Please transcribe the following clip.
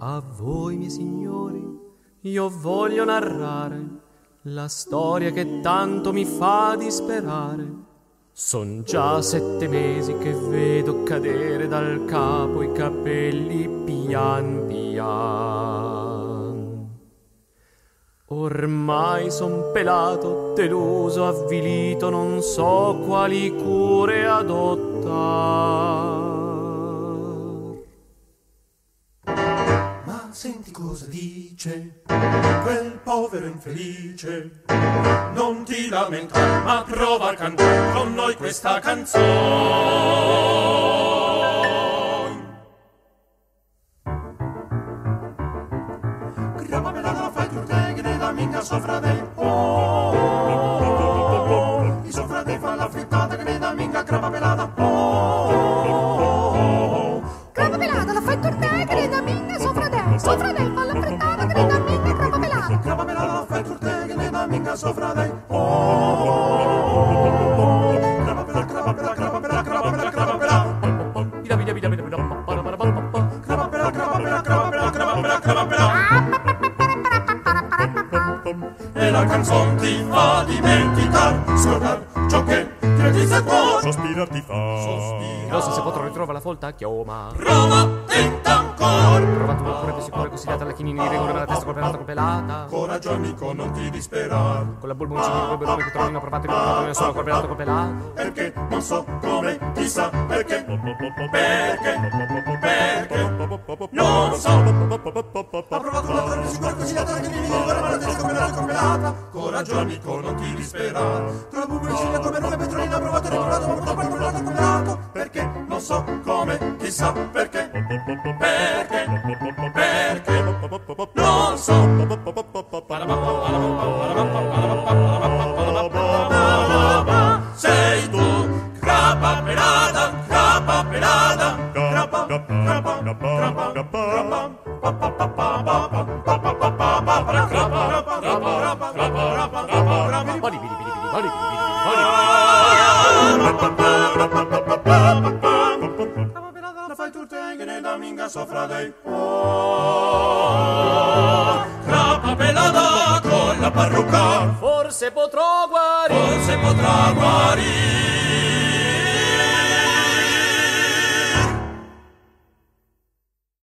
A voi, miei signori, io voglio narrare la storia che tanto mi fa disperare. Son già sette mesi che vedo cadere dal capo i capelli pian pian. Ormai son pelato, deluso, avvilito, non so quali cure senti cosa dice quel povero infelice. Non ti lamentare, ma prova a cantare con noi questa canzone. Grappa la fai tu te che la minga sopra dei oh, I sopra dei fa la frittata che da minga grappa pelata oh, ne da minga sopra dei oh, oh, oh. Grappa pelata, grappa pelata, grappa pelata, grappa pelata, grappa pelata Bida bida bida bida bida Grappa pelata, grappa pelata, grappa pelata, grappa pelata, grappa pelata e la canzone ti fa dimenticare, scordar ciò che credi se può. Sospirar ti fa. Sospira. Non so se potrò ritrovare la folta chioma. Prova, tenta ancora. Prova tu ancora più sicuro così data la chinini di rigore la testa colpelata colpelata. Coraggio amico, non ti disperare. Con la bulboncini di quel che trovino provato e provato ne sono colpelato. Perché non so come, chissà perché. Perché? Perché? Non so. Ha provato una torre sicura così data la chinini di rigore la testa colpelata colpelata. Coraggio amico, non ti disperare. Tra la bulboncini come nome petrolina ha provato e riprovato ma purtroppo. Perché? Non so come, chissà perché. Perché? Perché? Non so. Sei tu, grappa pelata, grappa pelata, grappa, grappa, grappa, grappa, Boli bidi bidi bidi boli bidi fai tu te che ne da minga sopra dei. Oh, grappa pelata con la parrucca. Forse potrò guarire. forse potrà guarire